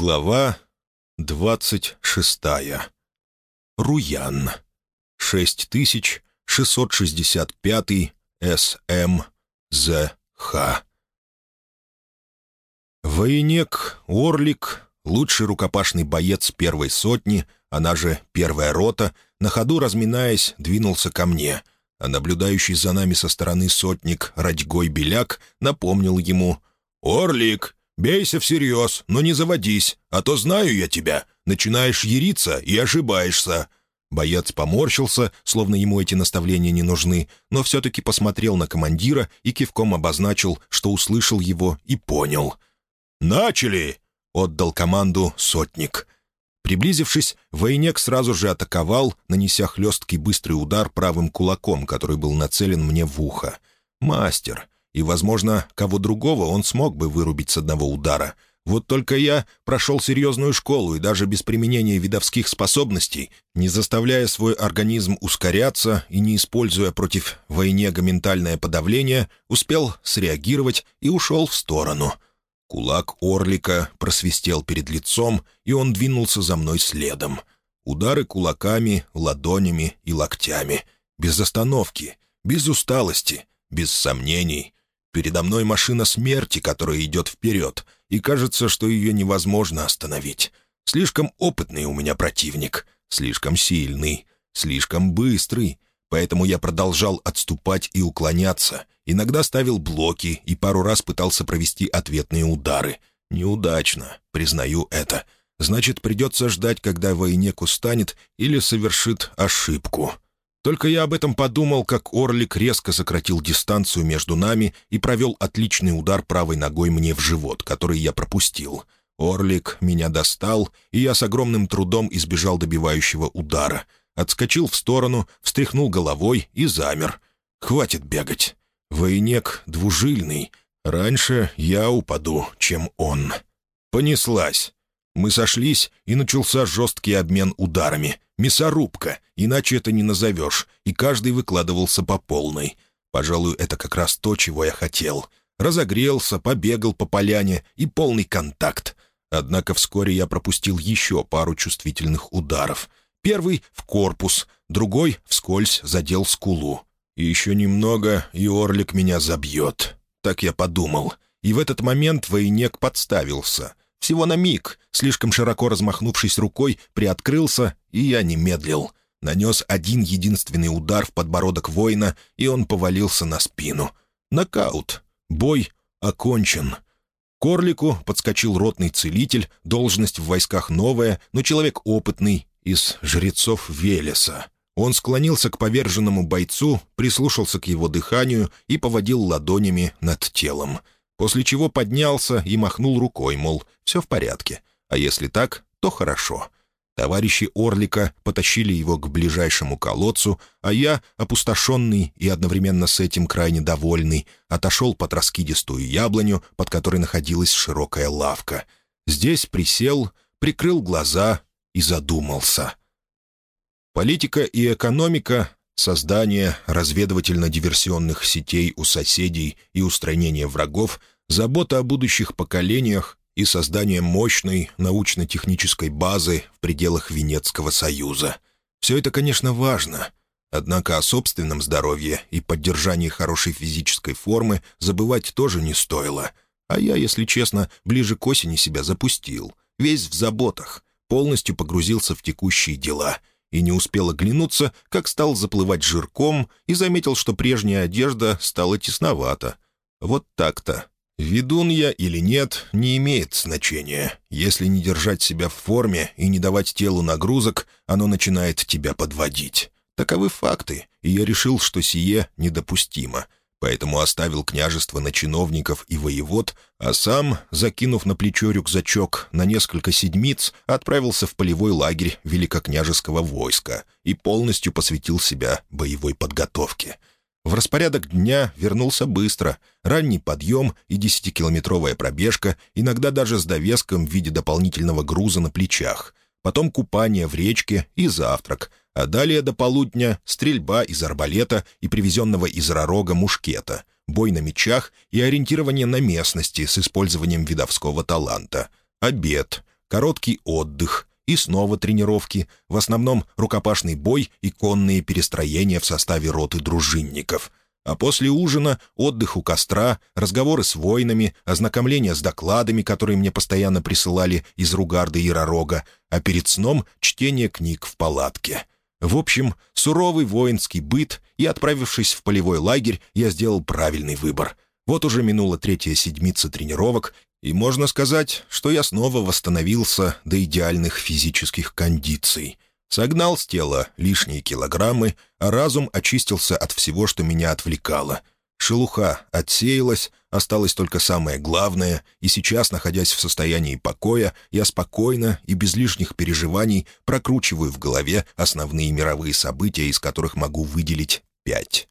Глава двадцать шестая. Руян. Шесть тысяч шестьсот шестьдесят пятый СМ ЗХ. Военек Орлик, лучший рукопашный боец первой сотни, она же первая рота, на ходу разминаясь, двинулся ко мне, а наблюдающий за нами со стороны сотник Радьгой Беляк напомнил ему «Орлик, «Бейся всерьез, но не заводись, а то знаю я тебя. Начинаешь яриться и ошибаешься». Боец поморщился, словно ему эти наставления не нужны, но все-таки посмотрел на командира и кивком обозначил, что услышал его и понял. «Начали!» — отдал команду сотник. Приблизившись, военек сразу же атаковал, нанеся хлесткий быстрый удар правым кулаком, который был нацелен мне в ухо. «Мастер!» И, возможно, кого другого он смог бы вырубить с одного удара. Вот только я прошел серьезную школу и даже без применения видовских способностей, не заставляя свой организм ускоряться и не используя против Войнега ментальное подавление, успел среагировать и ушел в сторону. Кулак Орлика просвистел перед лицом, и он двинулся за мной следом. Удары кулаками, ладонями и локтями. Без остановки, без усталости, без сомнений — Передо мной машина смерти, которая идет вперед, и кажется, что ее невозможно остановить. Слишком опытный у меня противник, слишком сильный, слишком быстрый, поэтому я продолжал отступать и уклоняться, иногда ставил блоки и пару раз пытался провести ответные удары. Неудачно, признаю это. Значит, придется ждать, когда военек устанет или совершит ошибку». Только я об этом подумал, как Орлик резко сократил дистанцию между нами и провел отличный удар правой ногой мне в живот, который я пропустил. Орлик меня достал, и я с огромным трудом избежал добивающего удара. Отскочил в сторону, встряхнул головой и замер. «Хватит бегать. Военек двужильный. Раньше я упаду, чем он». Понеслась. Мы сошлись, и начался жесткий обмен ударами — Мясорубка, иначе это не назовешь, и каждый выкладывался по полной. Пожалуй, это как раз то, чего я хотел. Разогрелся, побегал по поляне и полный контакт. Однако вскоре я пропустил еще пару чувствительных ударов. Первый — в корпус, другой — вскользь задел скулу. И еще немного, и Орлик меня забьет. Так я подумал. И в этот момент военек подставился. Всего на миг, слишком широко размахнувшись рукой, приоткрылся, и я не медлил. Нанес один единственный удар в подбородок воина, и он повалился на спину. Нокаут. Бой окончен. К Орлику подскочил ротный целитель, должность в войсках новая, но человек опытный, из жрецов Велеса. Он склонился к поверженному бойцу, прислушался к его дыханию и поводил ладонями над телом — после чего поднялся и махнул рукой, мол, все в порядке, а если так, то хорошо. Товарищи Орлика потащили его к ближайшему колодцу, а я, опустошенный и одновременно с этим крайне довольный, отошел под раскидистую яблоню, под которой находилась широкая лавка. Здесь присел, прикрыл глаза и задумался. Политика и экономика создание разведывательно-диверсионных сетей у соседей и устранение врагов, забота о будущих поколениях и создание мощной научно-технической базы в пределах Венецкого союза. Все это, конечно, важно, однако о собственном здоровье и поддержании хорошей физической формы забывать тоже не стоило. А я, если честно, ближе к осени себя запустил, весь в заботах, полностью погрузился в текущие дела — и не успел оглянуться, как стал заплывать жирком и заметил, что прежняя одежда стала тесновата. Вот так-то. Ведун я или нет, не имеет значения. Если не держать себя в форме и не давать телу нагрузок, оно начинает тебя подводить. Таковы факты, и я решил, что сие недопустимо — поэтому оставил княжество на чиновников и воевод, а сам, закинув на плечо рюкзачок на несколько седмиц, отправился в полевой лагерь великокняжеского войска и полностью посвятил себя боевой подготовке. В распорядок дня вернулся быстро. Ранний подъем и десятикилометровая пробежка, иногда даже с довеском в виде дополнительного груза на плечах. Потом купание в речке и завтрак, а далее до полудня стрельба из арбалета и привезенного из Ророга мушкета, бой на мечах и ориентирование на местности с использованием видовского таланта, обед, короткий отдых и снова тренировки, в основном рукопашный бой и конные перестроения в составе роты дружинников. А после ужина отдых у костра, разговоры с воинами, ознакомление с докладами, которые мне постоянно присылали из Ругарда и Ророга, а перед сном чтение книг в палатке. В общем, суровый воинский быт, и, отправившись в полевой лагерь, я сделал правильный выбор. Вот уже минула третья седмица тренировок, и можно сказать, что я снова восстановился до идеальных физических кондиций. Согнал с тела лишние килограммы, а разум очистился от всего, что меня отвлекало. Шелуха отсеялась, осталось только самое главное, и сейчас, находясь в состоянии покоя, я спокойно и без лишних переживаний прокручиваю в голове основные мировые события, из которых могу выделить пять.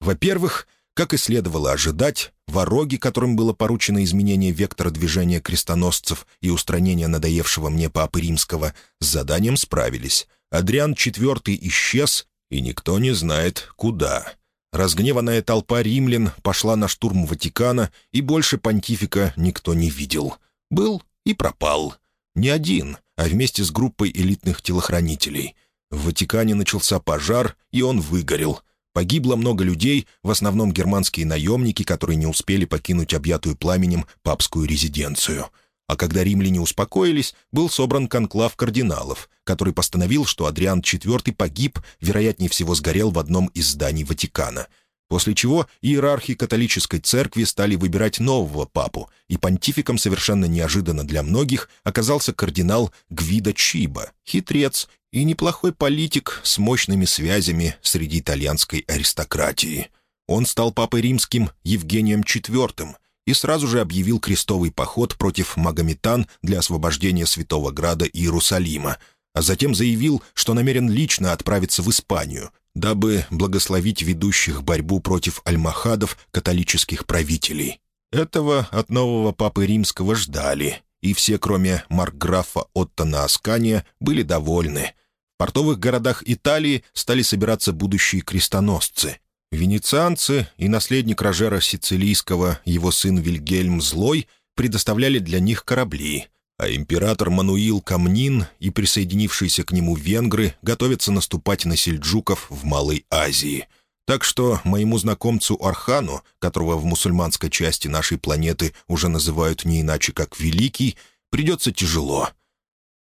Во-первых, как и следовало ожидать, вороги, которым было поручено изменение вектора движения крестоносцев и устранение надоевшего мне Папы Римского, с заданием справились. Адриан IV исчез, и никто не знает, куда. Разгневанная толпа римлян пошла на штурм Ватикана, и больше понтифика никто не видел. Был и пропал. Не один, а вместе с группой элитных телохранителей. В Ватикане начался пожар, и он выгорел — Погибло много людей, в основном германские наемники, которые не успели покинуть объятую пламенем папскую резиденцию. А когда римляне успокоились, был собран конклав кардиналов, который постановил, что Адриан IV погиб, вероятнее всего сгорел в одном из зданий Ватикана. После чего иерархи католической церкви стали выбирать нового папу, и понтификом совершенно неожиданно для многих оказался кардинал Гвидо Чиба, хитрец и неплохой политик с мощными связями среди итальянской аристократии. Он стал папой римским Евгением IV и сразу же объявил крестовый поход против магометан для освобождения Святого Града Иерусалима, а затем заявил, что намерен лично отправиться в Испанию, дабы благословить ведущих борьбу против альмахадов католических правителей. Этого от нового папы римского ждали, и все, кроме маркграфа Оттона Аскания, были довольны. В портовых городах Италии стали собираться будущие крестоносцы. Венецианцы и наследник Рожера Сицилийского, его сын Вильгельм Злой, предоставляли для них корабли, а император Мануил Камнин и присоединившиеся к нему венгры готовятся наступать на сельджуков в Малой Азии — так что моему знакомцу Архану, которого в мусульманской части нашей планеты уже называют не иначе как «Великий», придется тяжело.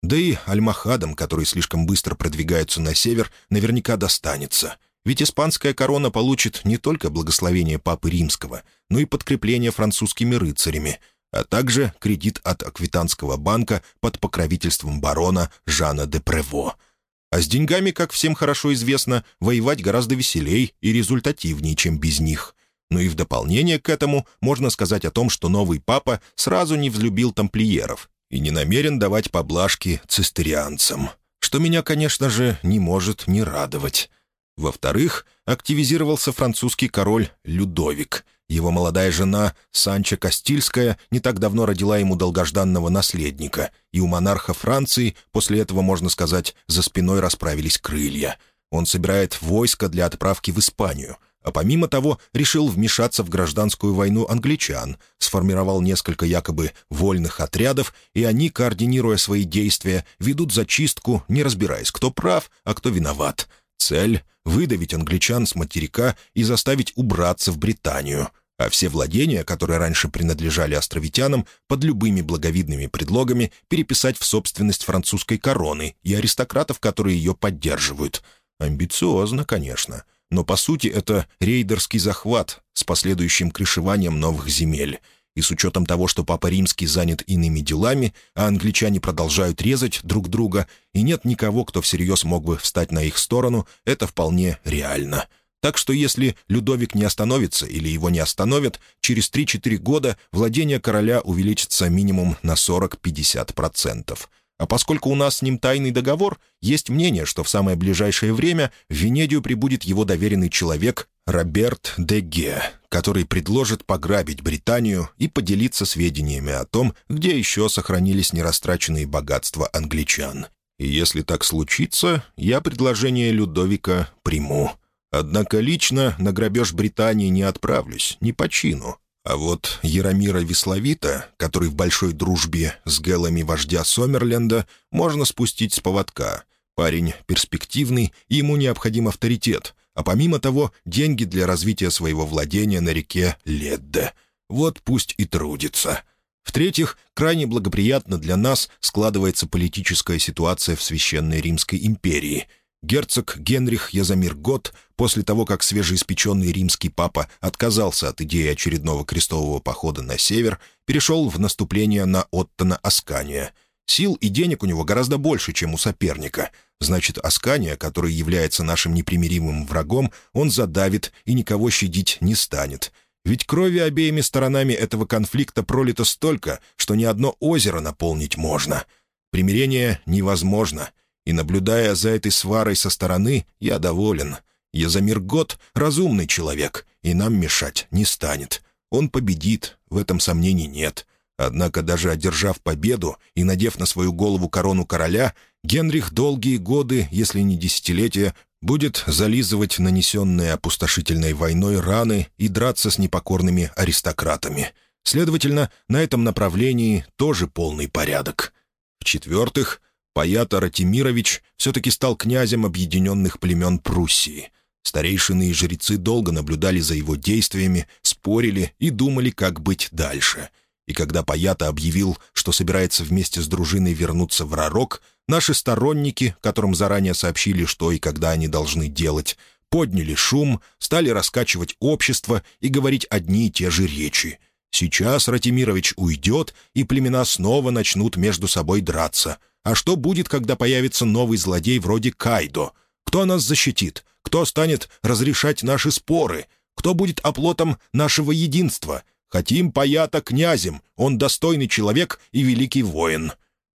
Да и альмахадам, которые слишком быстро продвигаются на север, наверняка достанется. Ведь испанская корона получит не только благословение Папы Римского, но и подкрепление французскими рыцарями, а также кредит от Аквитанского банка под покровительством барона Жана де Прево — а с деньгами, как всем хорошо известно, воевать гораздо веселей и результативнее, чем без них. Ну и в дополнение к этому можно сказать о том, что новый папа сразу не взлюбил тамплиеров и не намерен давать поблажки цистерианцам, что меня, конечно же, не может не радовать. Во-вторых, активизировался французский король Людовик — его молодая жена, Санча Кастильская, не так давно родила ему долгожданного наследника, и у монарха Франции, после этого, можно сказать, за спиной расправились крылья. Он собирает войско для отправки в Испанию, а помимо того решил вмешаться в гражданскую войну англичан, сформировал несколько якобы вольных отрядов, и они, координируя свои действия, ведут зачистку, не разбираясь, кто прав, а кто виноват. Цель — выдавить англичан с материка и заставить убраться в Британию — а все владения, которые раньше принадлежали островитянам, под любыми благовидными предлогами переписать в собственность французской короны и аристократов, которые ее поддерживают. Амбициозно, конечно, но по сути это рейдерский захват с последующим крышеванием новых земель. И с учетом того, что Папа Римский занят иными делами, а англичане продолжают резать друг друга, и нет никого, кто всерьез мог бы встать на их сторону, это вполне реально — так что если Людовик не остановится или его не остановят, через 3-4 года владение короля увеличится минимум на 40-50%. А поскольку у нас с ним тайный договор, есть мнение, что в самое ближайшее время в Венедию прибудет его доверенный человек Роберт де Ге, который предложит пограбить Британию и поделиться сведениями о том, где еще сохранились нерастраченные богатства англичан. И если так случится, я предложение Людовика приму. Однако лично на грабеж Британии не отправлюсь, не по чину. А вот Яромира Весловита, который в большой дружбе с Гелами вождя Сомерленда, можно спустить с поводка. Парень перспективный, ему необходим авторитет, а помимо того, деньги для развития своего владения на реке Ледде. Вот пусть и трудится. В-третьих, крайне благоприятно для нас складывается политическая ситуация в Священной Римской империи — Герцог Генрих Язамир Гот, после того, как свежеиспеченный римский папа отказался от идеи очередного крестового похода на север, перешел в наступление на Оттона Аскания. Сил и денег у него гораздо больше, чем у соперника. Значит, Аскания, который является нашим непримиримым врагом, он задавит и никого щадить не станет. Ведь крови обеими сторонами этого конфликта пролито столько, что ни одно озеро наполнить можно. Примирение невозможно — и, наблюдая за этой сварой со стороны, я доволен. Язамир Гот — разумный человек, и нам мешать не станет. Он победит, в этом сомнений нет. Однако даже одержав победу и надев на свою голову корону короля, Генрих долгие годы, если не десятилетия, будет зализывать нанесенные опустошительной войной раны и драться с непокорными аристократами. Следовательно, на этом направлении тоже полный порядок. В-четвертых, Паята Ратимирович все-таки стал князем объединенных племен Пруссии. Старейшины и жрецы долго наблюдали за его действиями, спорили и думали, как быть дальше. И когда Паята объявил, что собирается вместе с дружиной вернуться в Ророк, наши сторонники, которым заранее сообщили, что и когда они должны делать, подняли шум, стали раскачивать общество и говорить одни и те же речи. Сейчас Ратимирович уйдет, и племена снова начнут между собой драться — а что будет, когда появится новый злодей вроде Кайдо? Кто нас защитит? Кто станет разрешать наши споры? Кто будет оплотом нашего единства? Хотим Паята князем, он достойный человек и великий воин».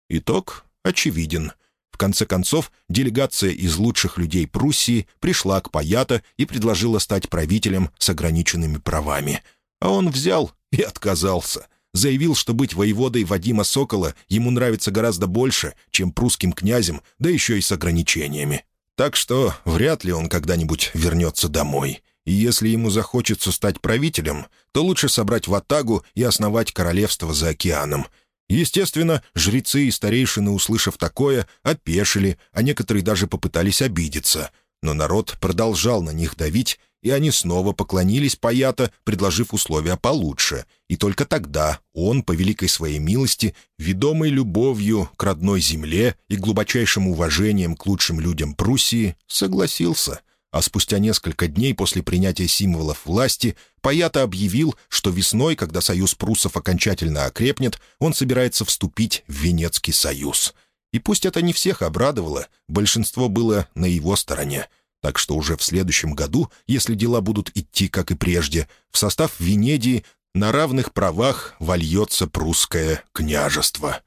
Итог очевиден. В конце концов, делегация из лучших людей Пруссии пришла к Паята и предложила стать правителем с ограниченными правами. А он взял и отказался заявил, что быть воеводой Вадима Сокола ему нравится гораздо больше, чем прусским князем, да еще и с ограничениями. Так что вряд ли он когда-нибудь вернется домой. И если ему захочется стать правителем, то лучше собрать ватагу и основать королевство за океаном. Естественно, жрецы и старейшины, услышав такое, опешили, а некоторые даже попытались обидеться. Но народ продолжал на них давить, и они снова поклонились Паята, предложив условия получше. И только тогда он, по великой своей милости, ведомый любовью к родной земле и глубочайшим уважением к лучшим людям Пруссии, согласился. А спустя несколько дней после принятия символов власти Паята объявил, что весной, когда союз пруссов окончательно окрепнет, он собирается вступить в Венецкий союз. И пусть это не всех обрадовало, большинство было на его стороне — так что уже в следующем году, если дела будут идти, как и прежде, в состав Венедии на равных правах вольется прусское княжество.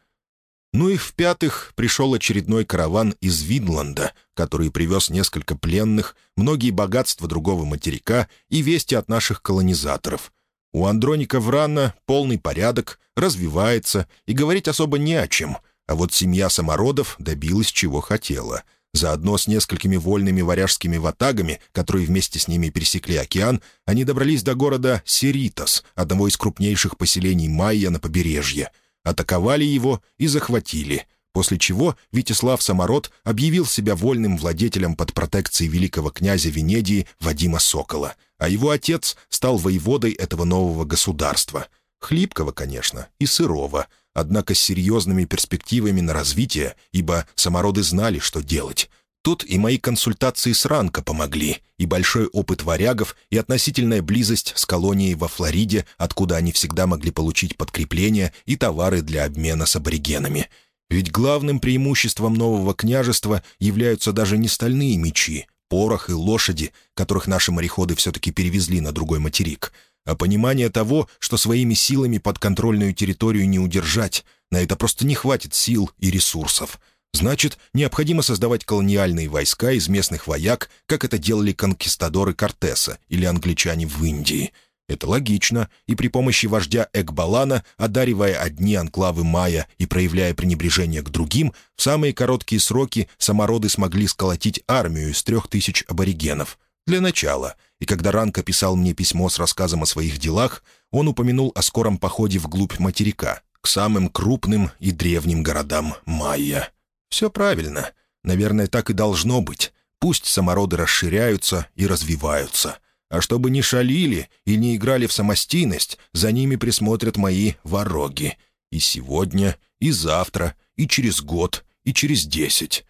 Ну и в-пятых, пришел очередной караван из Винланда, который привез несколько пленных, многие богатства другого материка и вести от наших колонизаторов. У Андроника Врана полный порядок, развивается, и говорить особо не о чем, а вот семья самородов добилась чего хотела — Заодно с несколькими вольными варяжскими ватагами, которые вместе с ними пересекли океан, они добрались до города Серитас, одного из крупнейших поселений майя на побережье. Атаковали его и захватили, после чего Витислав Самород объявил себя вольным владетелем под протекцией великого князя Венедии Вадима Сокола, а его отец стал воеводой этого нового государства. Хлипкого, конечно, и сырого — однако с серьезными перспективами на развитие, ибо самороды знали, что делать. Тут и мои консультации с Ранко помогли, и большой опыт варягов, и относительная близость с колонией во Флориде, откуда они всегда могли получить подкрепления и товары для обмена с аборигенами. Ведь главным преимуществом нового княжества являются даже не стальные мечи, порох и лошади, которых наши мореходы все-таки перевезли на другой материк — а понимание того, что своими силами подконтрольную территорию не удержать, на это просто не хватит сил и ресурсов. Значит, необходимо создавать колониальные войска из местных вояк, как это делали конкистадоры Кортеса или англичане в Индии. Это логично, и при помощи вождя Экбалана, одаривая одни анклавы Майя и проявляя пренебрежение к другим, в самые короткие сроки самороды смогли сколотить армию из трех тысяч аборигенов. Для начала, и когда Ранка писал мне письмо с рассказом о своих делах, он упомянул о скором походе вглубь материка, к самым крупным и древним городам Майя. Все правильно. Наверное, так и должно быть. Пусть самороды расширяются и развиваются. А чтобы не шалили и не играли в самостийность, за ними присмотрят мои вороги. И сегодня, и завтра, и через год, и через десять.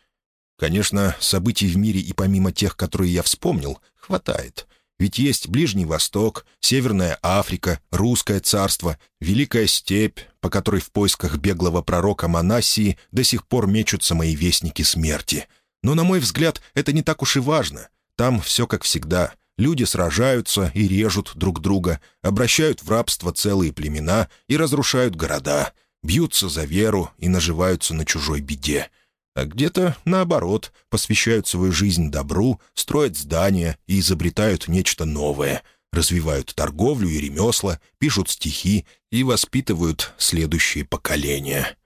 Конечно, событий в мире и помимо тех, которые я вспомнил, хватает. Ведь есть Ближний Восток, Северная Африка, Русское царство, Великая степь, по которой в поисках беглого пророка Манасии до сих пор мечутся мои вестники смерти. Но, на мой взгляд, это не так уж и важно. Там все как всегда. Люди сражаются и режут друг друга, обращают в рабство целые племена и разрушают города, бьются за веру и наживаются на чужой беде а где-то, наоборот, посвящают свою жизнь добру, строят здания и изобретают нечто новое, развивают торговлю и ремесла, пишут стихи и воспитывают следующие поколения.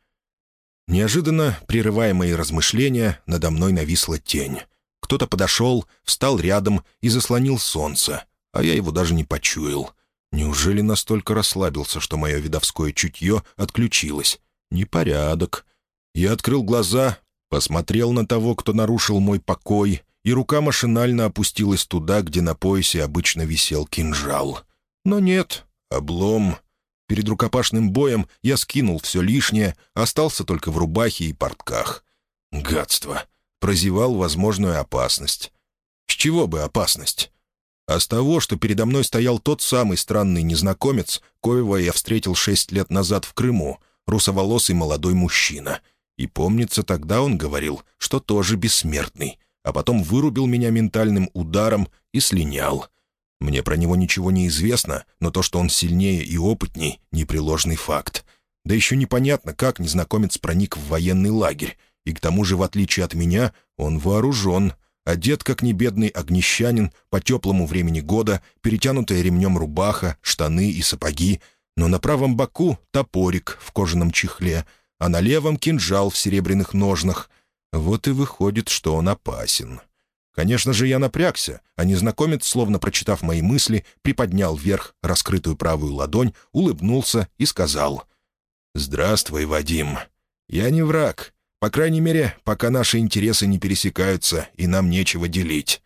Неожиданно, прерывая мои размышления, надо мной нависла тень. Кто-то подошел, встал рядом и заслонил солнце, а я его даже не почуял. Неужели настолько расслабился, что мое видовское чутье отключилось? Непорядок. Я открыл глаза, Посмотрел на того, кто нарушил мой покой, и рука машинально опустилась туда, где на поясе обычно висел кинжал. Но нет, облом. Перед рукопашным боем я скинул все лишнее, остался только в рубахе и портках. Гадство. Прозевал возможную опасность. С чего бы опасность? А с того, что передо мной стоял тот самый странный незнакомец, коего я встретил шесть лет назад в Крыму, русоволосый молодой мужчина — и помнится, тогда он говорил, что тоже бессмертный, а потом вырубил меня ментальным ударом и слинял. Мне про него ничего не известно, но то, что он сильнее и опытней — непреложный факт. Да еще непонятно, как незнакомец проник в военный лагерь, и к тому же, в отличие от меня, он вооружен, одет как небедный огнещанин по теплому времени года, перетянутая ремнем рубаха, штаны и сапоги, но на правом боку — топорик в кожаном чехле — а на левом кинжал в серебряных ножнах. Вот и выходит, что он опасен. Конечно же, я напрягся, а незнакомец, словно прочитав мои мысли, приподнял вверх раскрытую правую ладонь, улыбнулся и сказал «Здравствуй, Вадим. Я не враг. По крайней мере, пока наши интересы не пересекаются и нам нечего делить».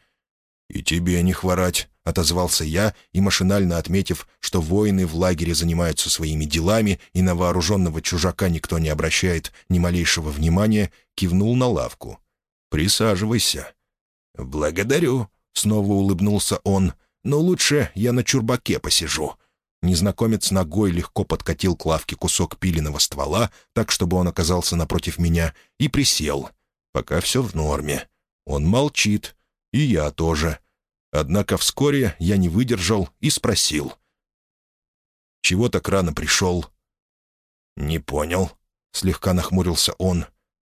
«И тебе не хворать», — отозвался я, и, машинально отметив, что воины в лагере занимаются своими делами и на вооруженного чужака никто не обращает ни малейшего внимания, кивнул на лавку. «Присаживайся». «Благодарю», — снова улыбнулся он, — «но лучше я на чурбаке посижу». Незнакомец ногой легко подкатил к лавке кусок пиленного ствола, так, чтобы он оказался напротив меня, и присел. Пока все в норме. Он молчит. И я тоже. Однако вскоре я не выдержал и спросил. «Чего так рано пришел?» «Не понял», — слегка нахмурился он.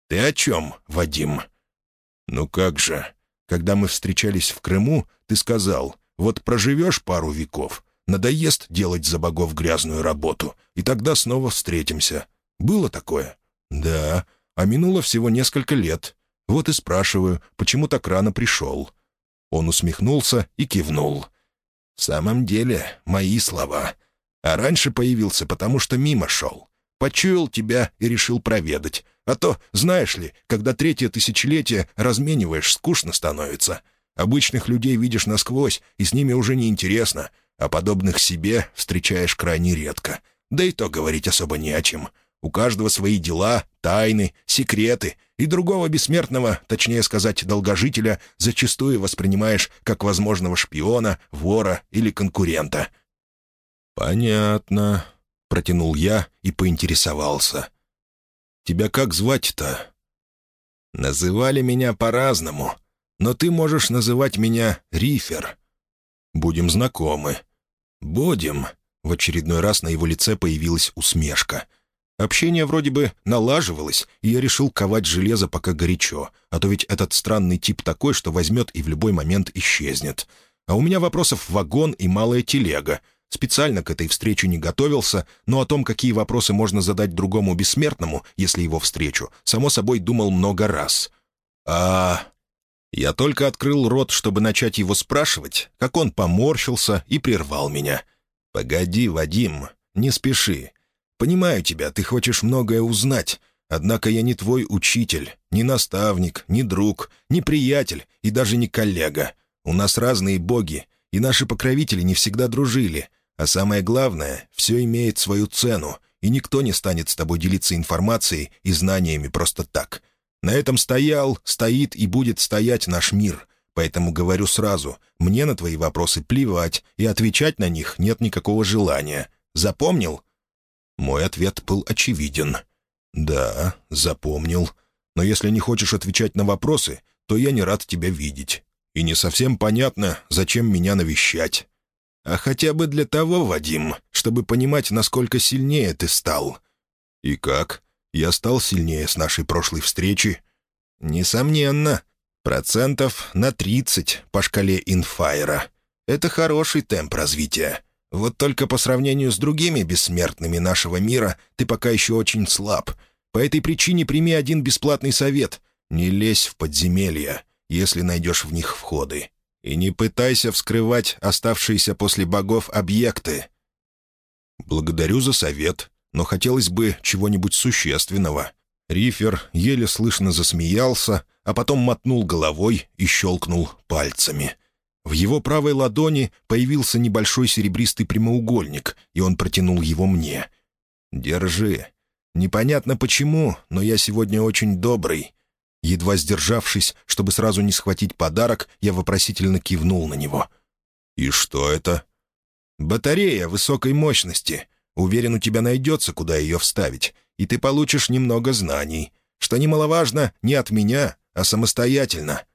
«Ты о чем, Вадим?» «Ну как же. Когда мы встречались в Крыму, ты сказал, вот проживешь пару веков, надоест делать за богов грязную работу, и тогда снова встретимся. Было такое?» «Да, а минуло всего несколько лет. Вот и спрашиваю, почему так рано пришел?» Он усмехнулся и кивнул. «В самом деле, мои слова. А раньше появился, потому что мимо шел. Почуял тебя и решил проведать. А то, знаешь ли, когда третье тысячелетие размениваешь, скучно становится. Обычных людей видишь насквозь, и с ними уже не интересно, а подобных себе встречаешь крайне редко. Да и то говорить особо не о чем. У каждого свои дела, тайны, секреты, и другого бессмертного, точнее сказать, долгожителя, зачастую воспринимаешь как возможного шпиона, вора или конкурента». «Понятно», — протянул я и поинтересовался. «Тебя как звать-то?» «Называли меня по-разному, но ты можешь называть меня Рифер. Будем знакомы». «Будем», — в очередной раз на его лице появилась усмешка — Общение вроде бы налаживалось, и я решил ковать железо пока горячо, а то ведь этот странный тип такой, что возьмет и в любой момент исчезнет. А у меня вопросов вагон и малая телега. Специально к этой встрече не готовился, но о том, какие вопросы можно задать другому бессмертному, если его встречу, само собой думал много раз. «А...» Я только открыл рот, чтобы начать его спрашивать, как он поморщился и прервал меня. «Погоди, Вадим, не спеши. Понимаю тебя, ты хочешь многое узнать, однако я не твой учитель, не наставник, не друг, не приятель и даже не коллега. У нас разные боги, и наши покровители не всегда дружили. А самое главное, все имеет свою цену, и никто не станет с тобой делиться информацией и знаниями просто так. На этом стоял, стоит и будет стоять наш мир. Поэтому говорю сразу, мне на твои вопросы плевать, и отвечать на них нет никакого желания. Запомнил?» Мой ответ был очевиден. «Да, запомнил. Но если не хочешь отвечать на вопросы, то я не рад тебя видеть. И не совсем понятно, зачем меня навещать. А хотя бы для того, Вадим, чтобы понимать, насколько сильнее ты стал». «И как? Я стал сильнее с нашей прошлой встречи?» «Несомненно. Процентов на 30 по шкале инфайра. Это хороший темп развития. Вот только по сравнению с другими бессмертными нашего мира ты пока еще очень слаб. По этой причине прими один бесплатный совет. Не лезь в подземелья, если найдешь в них входы. И не пытайся вскрывать оставшиеся после богов объекты. Благодарю за совет, но хотелось бы чего-нибудь существенного. Рифер еле слышно засмеялся, а потом мотнул головой и щелкнул пальцами — в его правой ладони появился небольшой серебристый прямоугольник, и он протянул его мне. «Держи. Непонятно почему, но я сегодня очень добрый». Едва сдержавшись, чтобы сразу не схватить подарок, я вопросительно кивнул на него. «И что это?» «Батарея высокой мощности. Уверен, у тебя найдется, куда ее вставить, и ты получишь немного знаний. Что немаловажно, не от меня, а самостоятельно».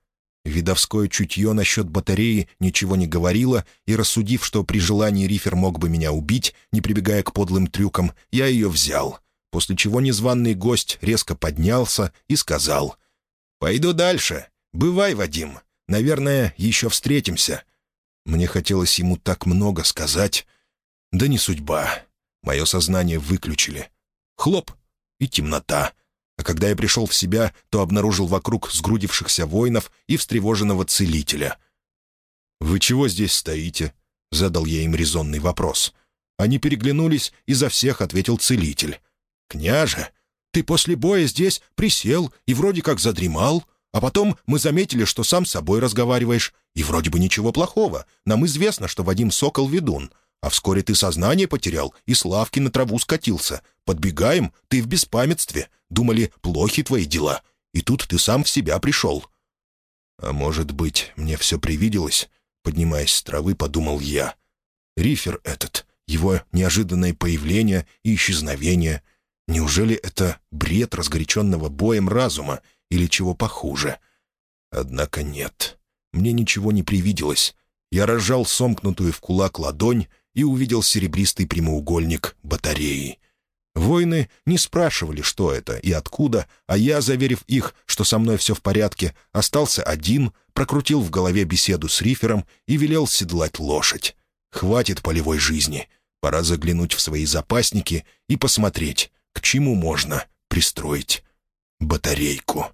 Видовское чутье насчет батареи ничего не говорило, и, рассудив, что при желании рифер мог бы меня убить, не прибегая к подлым трюкам, я ее взял, после чего незваный гость резко поднялся и сказал «Пойду дальше. Бывай, Вадим. Наверное, еще встретимся». Мне хотелось ему так много сказать. Да не судьба. Мое сознание выключили. Хлоп — и темнота — а когда я пришел в себя, то обнаружил вокруг сгрудившихся воинов и встревоженного целителя. «Вы чего здесь стоите?» — задал я им резонный вопрос. Они переглянулись, и за всех ответил целитель. «Княже, ты после боя здесь присел и вроде как задремал, а потом мы заметили, что сам с собой разговариваешь, и вроде бы ничего плохого. Нам известно, что Вадим Сокол ведун, а вскоре ты сознание потерял и с лавки на траву скатился. Подбегаем, ты в беспамятстве. Думали, плохи твои дела. И тут ты сам в себя пришел». «А может быть, мне все привиделось?» Поднимаясь с травы, подумал я. «Рифер этот, его неожиданное появление и исчезновение. Неужели это бред разгоряченного боем разума или чего похуже?» Однако нет. Мне ничего не привиделось. Я разжал сомкнутую в кулак ладонь и увидел серебристый прямоугольник батареи. Воины не спрашивали, что это и откуда, а я, заверив их, что со мной все в порядке, остался один, прокрутил в голове беседу с рифером и велел седлать лошадь. Хватит полевой жизни. Пора заглянуть в свои запасники и посмотреть, к чему можно пристроить батарейку.